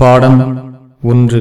பாடம் ஒன்று.